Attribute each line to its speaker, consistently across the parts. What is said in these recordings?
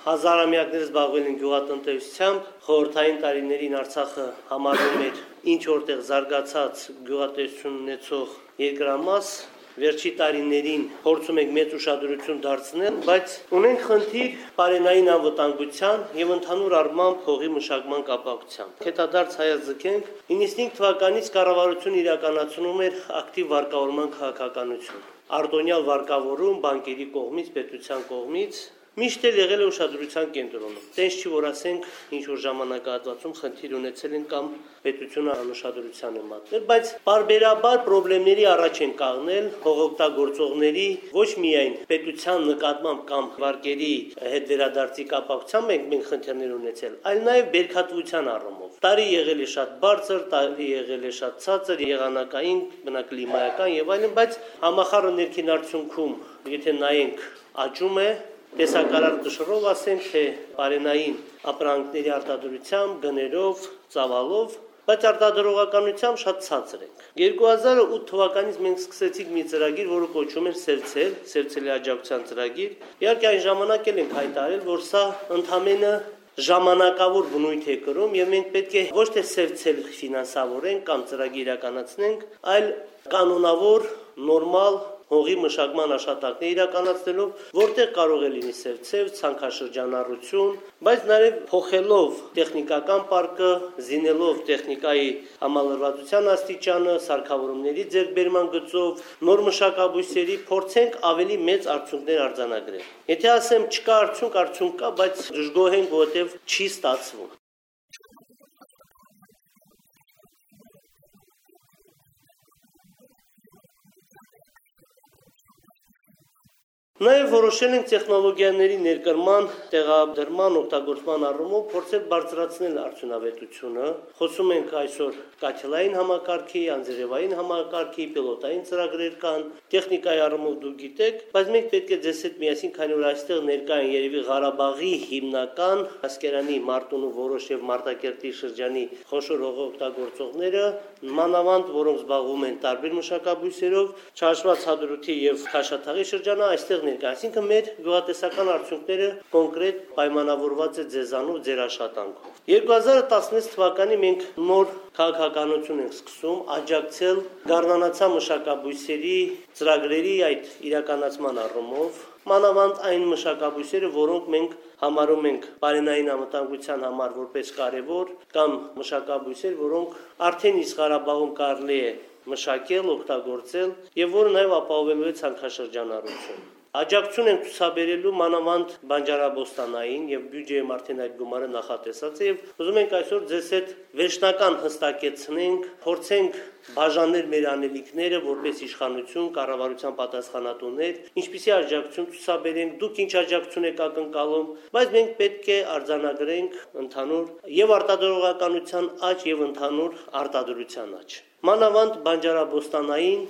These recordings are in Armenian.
Speaker 1: հազարամյակներ զբաղվել են գյուղատնտեսությամբ, խորհրդային տարիներին Արցախը համարվում էր ինչ որտեղ զարգացած գյուղատնտեսություն ունեցող երկրամաս, վերջի տարիներին փորձում ենք մեծ ուշադրություն դարձնել, բայց ունենք խնդիր բարենային անվտանգության եւ ընդհանուր առմամբ փողի մշակման կապակցությամբ։ Հետադարձ հայազգենք 95 թվականից կառավարությունը իրականացնում էր ակտիվ վարկավորման քաղաքականություն։ Արտոնյալ վարկավորում բանկերի կողմից, պետության կողմից միշտ էլ եղել է ուշադրության կենտրոնում։ Տենց չի որ ասենք ինչ որ ժամանակահատվածում խնդիր ունեցել են կամ պետությունը անուշադրության է մատնել, բայց բարբերաբար խնդիրների առաջ են կանգնել հողօգտագործողների ոչ միայն պետության նկատմամբ կամ վարկերի հետ վերադարձի կապակցությամբ ենք մենք խնդիրներ ունեցել, այլ նաև բերքատվության առումով։ Տարի եղել է շատ բարձր, տարի եղել է շատ ցածր, եղանակային, բնակլիմայական եւ այլն, բայց համախառն ներքին արդյունքում, եթե նայենք աճում է տեսակարար կշռով ասենք թե բարենային ապրանքների արտադրությամբ, գներով, ծավալով, բայց արտադրողականությամբ շատ ցածր ենք։ 2008 թվականից մենք սկսեցինք մի ծրագիր, որը կոչվում էր Սևցել, Սևցելի աջակցության ծրագիր։ Իհարկե այն ժամանակ էլ ենք հայտարարել, որ սա ընդամենը ժամանակավոր բնույթ է կրում եւ մենք պետք է ոչ թե սևցել ֆինանսավորենք կամ ծրագիր իրականացնենք, այլ կանոնավոր, նորմալ հողի մշակման աշխատանքներ իրականացնելով, որտեղ կարող է լինի սև-ցև, ցանքաշրջանառություն, բայց նաև փոխելով տեխնիկական պարկը, զինելով տեխնիկայի համալրվածության աստիճանը, սարքավորումների ձեռբերման գծով, նոր մշակաբույսերի փորձենք ավելի մեծ արդյունքներ արձանագրել։ Եթե ասեմ չկա արդյունք, արդյունք կա, բայց դժգոհ ենք, որովհետև չի ստացվում։ Նաև որոշել ենք տեխնոլոգիաների ներկրման, տեղադրման, օգտագործման առումով փորձել բարձրացնել արդյունավետությունը։ Խոսում ենք այսօր կաթիլային համակարգի, անձրևային համակարգի, պիլոտային ծրագրեր կան, տեխնիկայի առումով դուք գիտեք, բայց մենք պետք է ձեզ հետ միասին, քանի որ այստեղ ներկա են երևի Ղարաբաղի հիմնական Ասկերանի Մարտունու որոշ եւ Մարտակերտի շրջանի խոշոր հողօգտագործողները, մանավանդ որոնք զբաղվում են տարբեր մշակաբույսերով, չհաշված հադրութի եւ Խաշաթաղի շրջանը այստեղ ներկա, այսինքն մեր գյուղատեսական արդյունքները կոնկրետ պայմանավորված է ձեզանով ձեր աշխատանքով։ 2016 թվականի մենք նոր քաղաքականություն ենք սկսում աջակցել գառնանացա մշակաբույսերի ծրագրերի այդ իրականացման առումով մանավանդ այն մշակաբույսերը, որոնք մենք համարում ենք բարենային անվտանգության համար որպես կարևոր կամ մշակաբույսեր, որոնք արդեն իսկ Ղարաբաղում կարելի է մշակել, օգտագործել եւ որը նաեւ ապահովելու է ցանքաշրջանառություն։ Աջակցություն են ցուցաբերելու մանավանդ բանջարաբոստանային եւ բյուջեի արդեն այդ գումարը նախատեսած է եւ ուզում ենք այսօր ձեզ հետ վերջնական հստակեցնենք, փորձենք բաժանել մեր անելիքները որպես իշխանություն, կառավարության պատասխանատուներ, ինչպիսի աջակցություն ցուցաբերենք, դուք ինչ աջակցություն եք ակնկալում, բայց մենք պետք է արձանագրենք ընդհանուր եւ արտադրողականության աճ եւ ընդհանուր արտադրության աճ։ Մանավանդ բանջարաբոստանային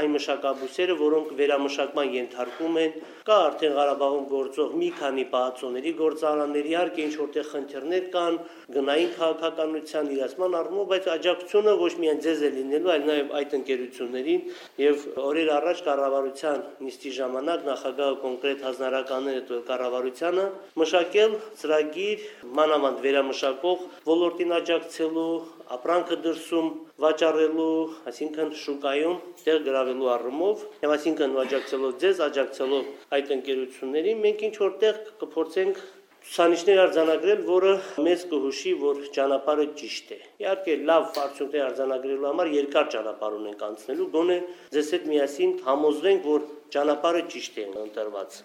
Speaker 1: այն մշակաբույսերը, որոնք վերամշակման ենթարկում են, կա արդեն Ղարաբաղում գործող մի քանի պահածոների գործարաններ, իհարկե ինչ որտեղ խնդիրներ կան, գնային քաղաքականության իրացման առումով, բայց աջակցությունը ոչ միայն ձեզ է լինելու, այլ նաև այդ ընկերություններին եւ օրեր առաջ կառավարության նիստի ժամանակ նախագահը կոնկրետ հանրականներ է տվել կառավարությանը մշակել ծրագիր մանավանդ վերամշակող ոլորտին աջակցելու ապրանքը դրսում վաճառելու, այսինքն շուկայում տեղ գրավելու առումով, եւ այսինքն աջակցելով ձեզ, աջակցելով այդ ընկերություններին, մենք ինչ որտեղ կփորձենք ցուցանիշներ արձանագրել, որը մեզ կհուշի, որ ճանապարհը ճիշտ է։ Իհարկե, լավ արդյունքներ արձանագրելու համար երկար ճանապարհ ունենք անցնելու, գոնե ձեզ հետ միասին համոզվենք, որ ճանապարհը ճիշտ է ընտրված։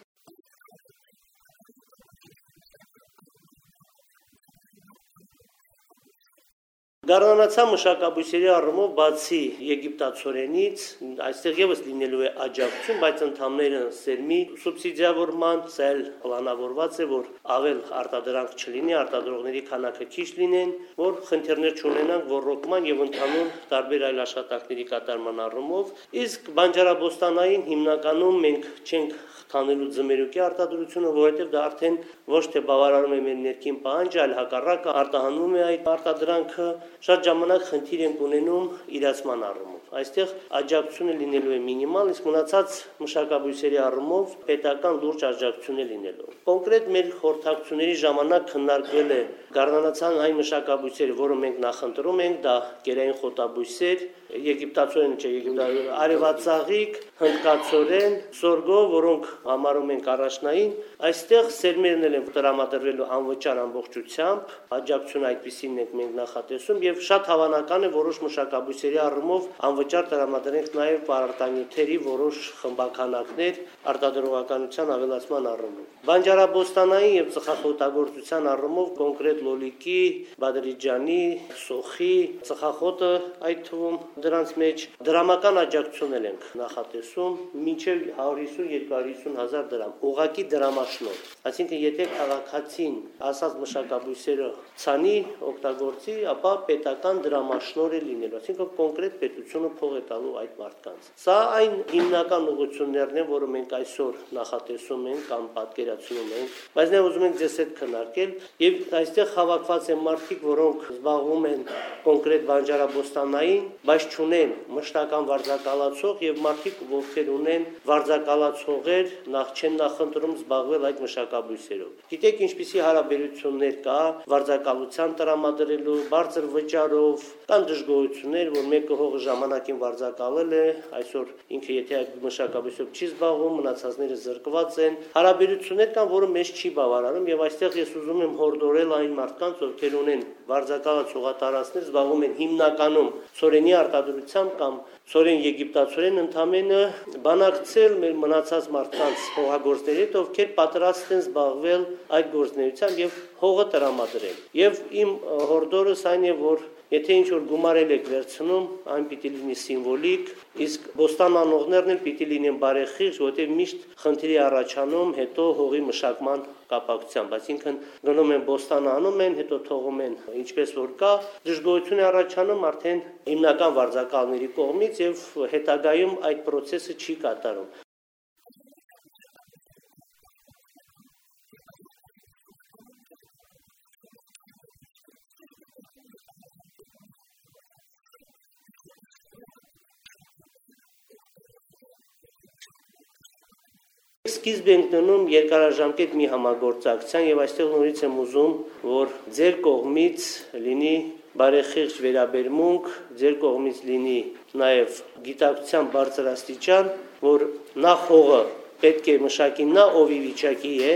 Speaker 1: Գառնանացա մշակաբույսերի առումով բացի եգիպտացորենից, այստեղ եւս լինելու է աջակցություն, բայց ընդհանրապես սերմի սուբսիդիավորման ցել պլանավորված է, որ ավել արտադրանք չլինի, արտադրողների քանակը քիչ լինեն, որ խնդիրներ չունենանք ռոռոկման եւ ընդհանուր տարբեր այլ աշխատանքների կատարման առումով, իսկ բանջարաբոստանային հիմնականում մենք չենք խթանելու ձմերուկի արտադրությունը, որովհետև դա արդեն ոչ թե բավարարում է մեր ներքին պահանջը, այլ հակառակը արտահանում է այդ արտադրանքը, շատ ժամանակ խնդիր ենք ունենում իրացման առումով։ Այստեղ աջակցությունը լինելու է մինիմալ, իսկ մնացած մշակաբույսերի առումով պետական լուրջ աջակցություն է լինելու։ Կոնկրետ մեր խորհրդակցությունների ժամանակ քննարկվել է գառնանացան այն մշակաբույսերը, որը մենք նախընտրում ենք, դա գերային խոտաբույսեր, եգիպտացորեն չէ, եգիպտացորեն արևածաղիկ, հնդկացորեն, սորգո, որոնք համարում ենք առաջնային, այստեղ սերմերն են տրամադրվելու անվճար ամբողջությամբ, աջակցություն այդպեսին ենք մենք նախատեսում եւ շատ հավանական է որոշ մշակաբույսերի առումով անվճար տրամադրենք նաեւ պարարտանյութերի որոշ խմբականակներ արտադրողականության ավելացման առումով։ Բանջարաբոստանային եւ ծխախոտագործության առումով կոնկրետ լոլիկի, բադրիջանի, սոխի, ծխախոտը այդ թվում դրանց մեջ դրամական աջակցություն ենք նախատեսում մինչև 150-250 հազար դրամ, ուղակի դրամաշնոր։ Այսինքն եթե քաղաքացին ասած մշակաբույսերը ցանի օգտագործի, ապա պետական դրամաշնոր է լինելու, այսինքն կոնկրետ պետությունը փող է տալու այդ մարդկանց։ Սա այն հիմնական ուղղություններն են, որը մենք այսօր նախատեսում ենք կամ պատկերացնում ենք, բայց նա ուզում ենք ձեզ հետ քննարկել եւ այստեղ հավաքված են մարդիկ, որոնք զբաղվում են կոնկրետ բանջարաբոստանային, բայց չունեն մշտական վարձակալացող եւ մարդիկ, ովքեր ունեն վարձակալացողեր, նախ չեն նախընտրում զբաղվել այդ մշակաբույսերով։ Գիտեք ինչպիսի հարաբերություններ կա վարձակալության տրամադրելու, բարձր վճարով, կան դժգոհություններ, որ մեկը հողը ժամանակին վարձակալել է, այսօր ինքը եթե այդ մշակաբույսով չի զբաղվում, մնացածները զրկված են։ Հարաբերություններ կան, որը մեզ չի բավարարում եւ այստեղ ես ուզում եմ հորդորել այն մարդկանց, ովքեր ունեն վարձակալած հողատարածքներ, զբաղվում են հիմնականում ծորենի արտադրությամբ կամ ծորեն եգիպտացորեն ընդամենը բանակցել մեր մնացած մարդկանց հողագործների հետ, ովքեր պատրաստ են զբաղվել այդ գործնեությամբ եւ հողը տրամադրել։ Եվ իմ հորդորս այն է, որ Եթե ինչ որ գումարել եք վերցնում, այն պիտի լինի սիմվոլիկ, իսկ ոստան անողներն էլ պիտի լինեն բարեխիղճ, որտեղ միշտ խնդիրի առաջանում հետո հողի մշակման կապակցությամբ, այսինքն գնում են ոստան անում են, հետո թողում են ինչպես որ կա, դժգոհություն է առաջանում արդեն հիմնական վարձակալների կողմից եւ հետագայում այդ process-ը չի կատարում։ Սկիզբ ենք դնում երկարաժամկետ մի համագործակցության եւ այստեղ նորից եմ ուզում, որ ձեր կողմից լինի բարեխիղճ վերաբերմունք, ձեր կողմից լինի նաեւ գիտակցության բարձրաստիճան, որ նախ հողը պետք է մշակի նա ով ի վիճակի է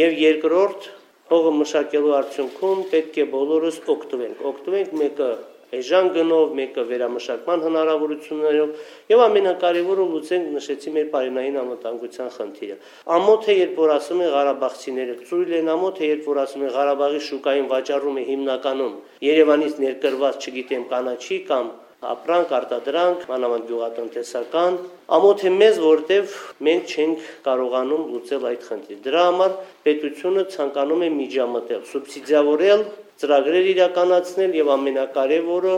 Speaker 1: եւ երկրորդ հողը մշակելու արդյունքում պետք է բոլորս օգտվենք։ Օգտվենք մեկը էժան գնով, մեկը վերամշակման հնարավորություններով եւ ամենակարևորը լուծենք նշեցի մեր բարենային անվտանգության խնդիրը։ Ամոթ է, երբ որ ասում են Ղարաբաղցիները ծույլ են, ամոթ է, երբ որ ասում են Ղարաբաղի շուկային վաճառում է հիմնականում Երևանից ներկրված, չգիտեմ, կանաչի կամ ապրանք, արտադրանք, մանավանդ գյուղատնտեսական, ամոթ է մեզ, որտեվ մենք չենք կարողանում լուծել այդ խնդիրը։ Դրա համար պետությունը ցանկանում է միջամտել, սուբսիդիավորել ծրագրեր իրականացնել եւ ամենակարևորը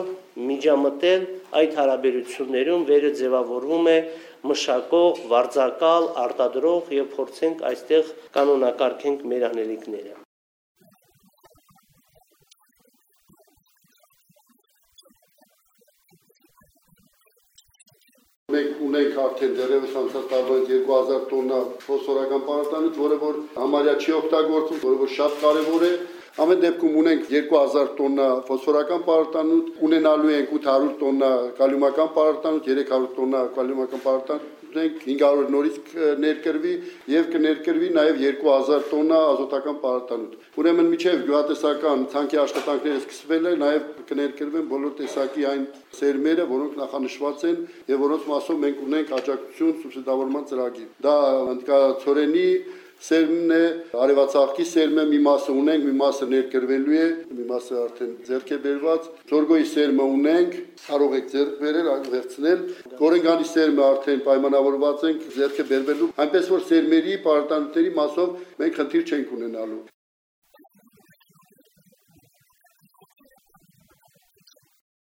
Speaker 1: միջամտել այդ հարաբերություններում վերը ձևավորվում է մշակող, վարձակալ, արտադրող եւ փորձենք այստեղ կանոնակարգենք մեր անելիքները։
Speaker 2: Մենք ունենք արդեն դերևս անցած տարվա 2000 տոննա ֆոսֆորական պարարտանյութ, որը որ համարյա չի օգտագործվում, որը որ շատ կարևոր է Ամեն դեպքում ունենք 2000 տոննա ֆոսֆորական պարարտանյութ, ունենալու ենք 800 տոննա կալիումական պարարտանյութ, 300 տոննա կալիումական պարարտանյութ ունենք 500 նորից ներկրվի եւ կներկրվի նաեւ 2000 տոննա ազոտական պարարտանյութ։ Ուրեմն միջև գյուղատնտեսական ցանկի աշխատանքները սկսվել է, նաեւ կներկրվեն բոլոր տեսակի այն սերմերը, որոնք նախանշված են եւ որոնց մասով մենք ունենք աջակցություն սուբսիդավորման ծրագիր։ Դա հնդկացորենի սերմն է, արևածաղկի սերմը մի մասը ունենք, մի մասը ներկրվելու է, մի մասը արդեն ձեռք է բերված։ Ծորգոյի սերմը ունենք, կարող եք ձեռք բերել, վերցնել։ Գորենգանի սերմը արդեն պայմանավորված ենք ձեռք է բերվելու, այնպես որ սերմերի, պարտանյութերի մասով մենք խնդիր չենք ունենալու։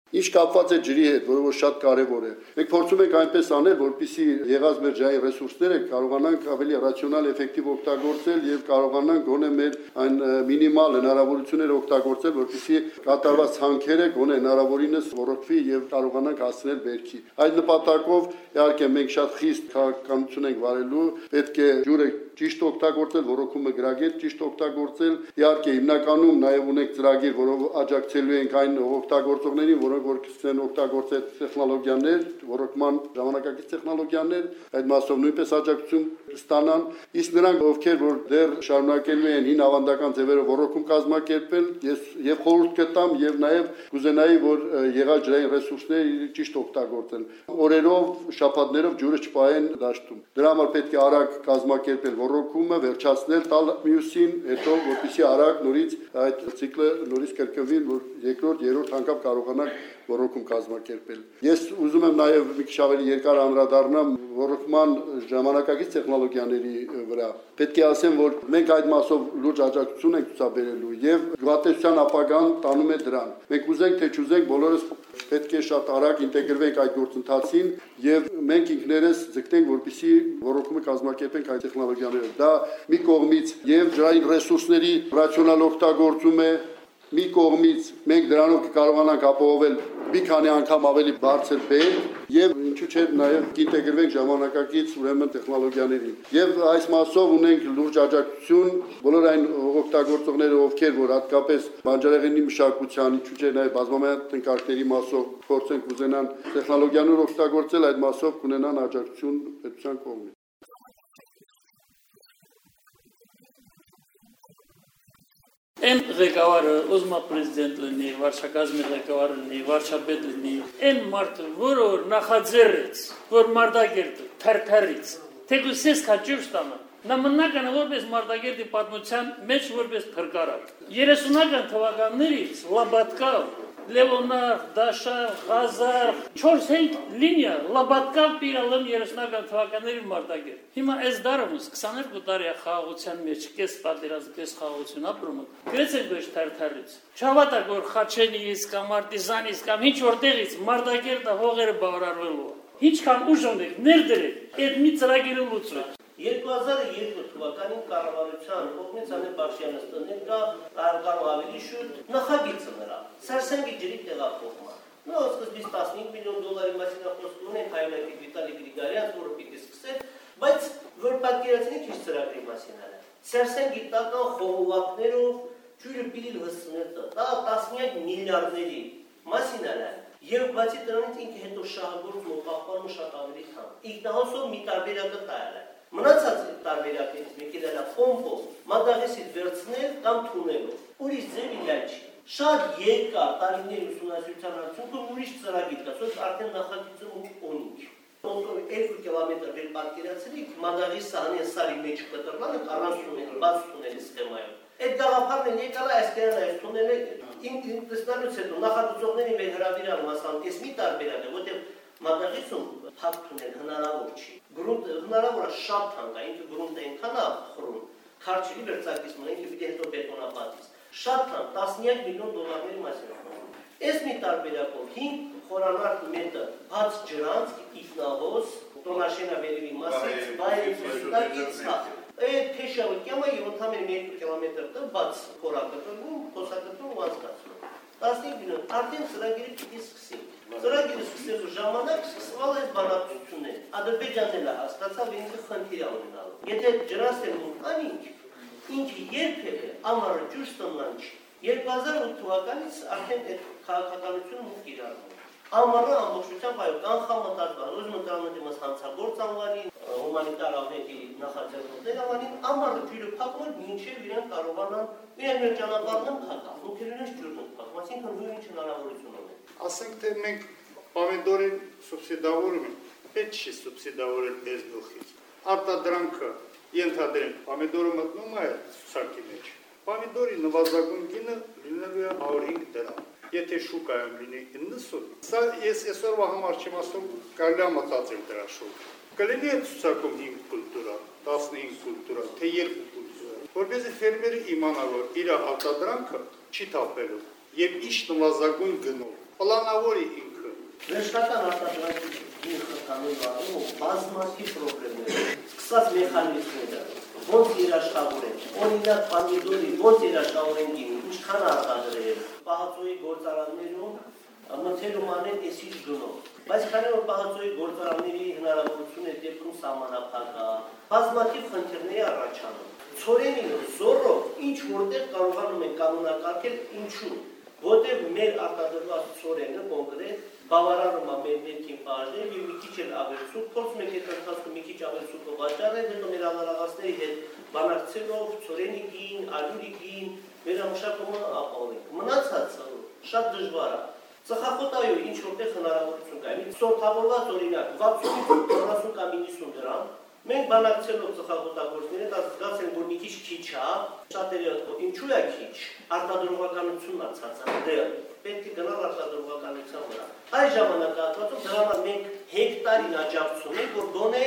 Speaker 2: Ինչ կապված է ջրի հետ, որը որ շատ կարևոր է։ Մենք փորձում ենք այնպես անել, որպիսի եղած մեր ջրային ռեսուրսները կարողանանք ավելի ռացիոնալ, էֆեկտիվ օգտագործել եւ կարողանանք գոնե մեր այն մինիմալ հնարավորությունները օգտագործել, որպիսի կատարված ցանքերը գոնե հնարավորինս ողորթվի եւ կարողանանք հասնել վերքի։ Այդ նպատակով իհարկե մենք շատ խիստ քաղաքականություն ենք վարելու, պետք է ջուրը ճիշտ օգտագործել, ռոռոկումը գրագետ ճիշտ օգտագործել։ Իհարկե հիմնականում նաեւ ունենք ծրագիր, որով աջակցելու ենք այն օգտագործողներին, որոնք որ կսկսեն օգտագործել տեխնոլոգիաներ, ռոռոկման ժամանակակից տեխնոլոգիաներ, այդ մասով նույնպես աջակցություն ստանան, իսկ նրանք ովքեր որ դեռ շարունակելու են հին ավանդական ձևերով ռոռոկում կազմակերպել, ես եւ խորհուրդ կտամ եւ նաեւ կուզենայի, որ եղած ջրային ռեսուրսները ճիշտ օգտագործեն։ Օրերով, շաբաթներով ջուրը չպահեն դաշտում։ Դրա համար պետք է արագ կազմակերպել ռոռոկումը, վերջացնել տալ մյուսին, հետո որպեսի արագ նորից այդ ցիկլը նորից կրկնվի, որ երկրորդ, երրորդ անգամ կարողանանք ռոռոկում կազմակերպել։ Ես ուզում եմ նաև մի քիչ ավելի երկար անդրադառնամ ռոռոկման ժամանակակից տեխնոլոգիաների վրա։ Պետք է ասեմ, որ մենք այդ մասով լուրջ աջակցություն ենք ցուցաբերելու եւ գյուղատնտեսության ապագան տանում է դրան։ Մենք ուզենք թե չուզենք, բոլորս պետք է շատ արագ ինտեգրվենք այդ գործընթացին եւ մենք ինքներս ձգտենք, որպեսզի ռոռոկումը կազմակերպենք այդ տեխնոլոգիաները։ Դա մի կողմից եւ ջրային ռեսուրսների ռացիոնալ օգտագործում է, մի կողմից մենք դրանով կկարողանանք ապահովել մի քանի անգամ ավելի բարձր բեր եւ ինչու՞ չէ նաեւ կինտեգրվենք ժամանակակից ուրեմն տեխնոլոգիաներին եւ այս մասով ունենք լուրջ աջակցություն բոլոր այն օգտագործողները ովքեր որ հատկապես բանջարեղենի մշակության ինչու՞ չէ նաեւ բազմամյա տնկարկների մասով փորձեն կուզենան տեխնոլոգիաներ օգտագործել այդ մասով կունենան աջակցություն պետության կողմից
Speaker 3: Այն ղեկավարը է պրեզիդենտ լինի, վարչակազմի ղեկավարը լինի, վարչապետ լինի, այն մարդը, որը որ նախաձեռեց, որ մարդագերտը թերթերից, թեկուզ ես քաճուր ստանա, նա մնական որպես մարդագերտի պատմության մեջ որպես փրկարար։ 30-ական թվականներից Լաբատկա Լևոնար, Դաշար, Ղազար, 4-5 լինիա լաբատկավ պիրալում 30-ական թվականների մարտագեր։ Հիմա այս դարումս 22 տարի խաղաղության մեջ կես պատերազմ, կես խաղաղություն ապրում։ Գրեցեք ոչ թարթարից։ Չհավատակ որ Խաչենից կամ Արտիզանից կամ ինչ որտեղից մարտագերտը հողերը բավարարվելու։ Ինչքան ուժ ունեք ներդրեք այդ մի ծրագիրը լուծեք։
Speaker 1: 2002 թվականին կառավարության կողմից Անե Բաշյանը ստնել կա կարող ավելի շուտ նախագիծը նրա Սարսենգի ջրի տեղափոխման։ Նո սկզբից 15 միլիոն դոլարի մասին խոսք ունենք հայրենի Վիտալի Գրիգարյան, որը պիտի սկսել, բայց որ պատկերացնի քիչ ծրագրի մասին արա։ Սարսենգի տական խողովակներով ջուրը պիտի լսնել դա տասնյակ միլիարդների մասին արա։ Եվ բացի դրանից ինքը հետո շահագործում ու պահպանում շատ ավելի քան։ Իգնահոսով մի տարբերակը տալը։ Մնացած տարբերակներից մեկը դա պոմպով մադաղեսից վերցնել կամ թունելով։ Ուրիշ ձև իլայ չի։ Շատ երկար տարիների ուսումնասիրության արդյունքում ուրիշ ծրագիր կա, սոց արդեն նախագիծը ունի։ Ոնտոր 2 կիլոմետր վեր պատկերացրիք մադաղի սահանի սարի մեջ կտրմանը առանց թունելի, բաց թունելի սխեմայով։ Այդ գաղափարն էլ եկալ այս կերան այս թունելը ինքն տեսնալուց հետո նախագծողների մեր հրավիրան մասամբ ես մի տարբերակ է, որտեղ մատաղիցում փակ թունել հնարավոր չի։ Գրունտը հնարավոր է շատ թանկ է, ինքը գրունտը այնքան է խռում, քարչի վերցակից մնա, ինքը պիտի հետո բետոնապատից։ Շատ թանկ, տասնյակ միլիոն դոլարների մասին Այս մի տարբերակով 5 խորանարդ մետր բաց ջրանց, իտնահոս, տոնաշենա վերևի մասից, բայից ստակից հա։ Այդ թեշավը կյամա եւ ընդամենը 1 կիլոմետր տը բաց խորակտրվում, խոսակտրվում ու անցկացվում։ 15 միլիոն, արդեն ծրագիրը պիտի սկսի։ Ծրագիրը սկսելու ժամանակ սկսվել է բանակցություններ։ Ադրբեջանն էլ հասկացավ ինքը խնդիր ունենալու։ Եթե ջրասերում անինք, ինքը երբևէ ամառը ջուր ստանան չի։ 2008 թվականից արդեն այդ քաղաքականությունը մուտք իրարվում։ Ամառը ամբողջությամբ այո կանխամտածված, ուզում եմ տանը դիմաց հանցագործ անվանի, հումանիտար աղետի նախաձեռնողներ անվանին, ամառը ջուրը փակում մինչև իրեն կարողանան իրեն մեր ճանապարհն փակալ, ու քերենից ջուրն փակում, այսինքն նույն հնարավորություն ունեն
Speaker 4: ասենք թե մենք պամիդորին սուբսիդավորում ենք, պետք չի սուբսիդավորել այս գլխից։ Արտադրանքը ենթադրենք, պամիդորը մտնում է ցուցակի մեջ։ Պամիդորի նվազագույն գինը լինելու է 105 դրամ։ Եթե շուկայում լինի 90, սա ես այսօրվա համար չեմ ասում, կարելի է մտածել դրա շուրջ։ Կլինի այդ ցուցակում 5 կուլտուրա, 15 կուլտուրա, թե 2 կուլտուրա, որովհետեւ ֆերմերը իմանա, որ իր արտադրանքը չի թափելու եւ իշ նվազագույն գնով։ Պլանավորի ինքը։
Speaker 1: Վերջնական արտադրանքի խթանելու առումով բազմաթիվ խնդիրներ, սկսած մեխանիզմները, ոնց երաշխավորեն, օրինակ պամիդորի ոնց երաշխավորեն գինի, ինչքան արտադրել, պահածոյի գործարաններում մթերում անեն էսի գնով։ Բայց քանի որ պահածոյի գործարանների հնարավորությունը դեպքում սահմանափակ է, բազմաթիվ խնդիրներ առաջանում։ Ցորենին զորով ինչ որտեղ կարողանում են կանոնակարգել ինչու որտեղ մեր արտադրված ծորենը կոնկրետ բավարարում է մեր ներքին բաժները եւ մի քիչ էլ ավելցուկ փորձում ենք այդ ընթացքում մի քիչ ավելցուկ վաճառել հետո մեր անհրաժեշտների հետ բանակցելով ծորենի գին, ալյուրի գին մեր ամշակումը ապահովենք մնացածը շատ դժվար է Ծխախոտայո ինչ որտեղ հնարավորություն կա։ Մի սորտավորված օրինակ 60-ից 40 կամ 90 դրամ Մենք բանակցելով ծխախոտագործների հետ զգացել որ մի քիչ քիչ է, շատերը ինչու է քիչ, արտադրողականությունն է ցածր, դե պետք է գնալ արտադրողականության վրա։ Այս ժամանակահատվածում դրանով մենք հեկտարին աջակցում ենք, որ գոնե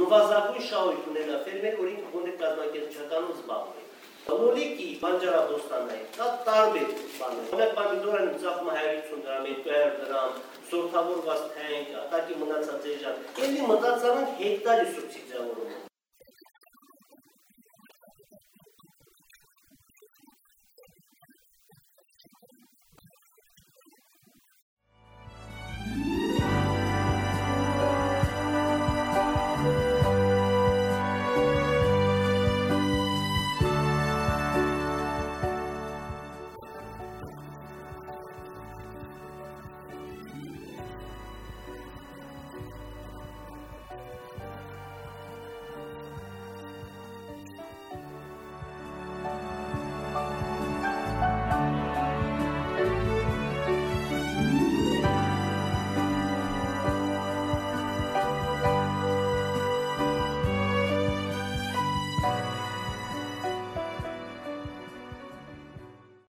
Speaker 1: նվազագույն շահույթ ունենա ֆերմեր, որ ինքը գոնե կազմակերպչականով զբաղվի։ Լոլիկի բանջարաբոստանային, դա տարբեր բաներ։ Օրինակ պամիդորային ծախում 150 դրամ, 200 դրամ, սորտավորված թենք, տակի մնացած էժան։ Էլի մտածանք հեկտարի սուբսիդիավորումը։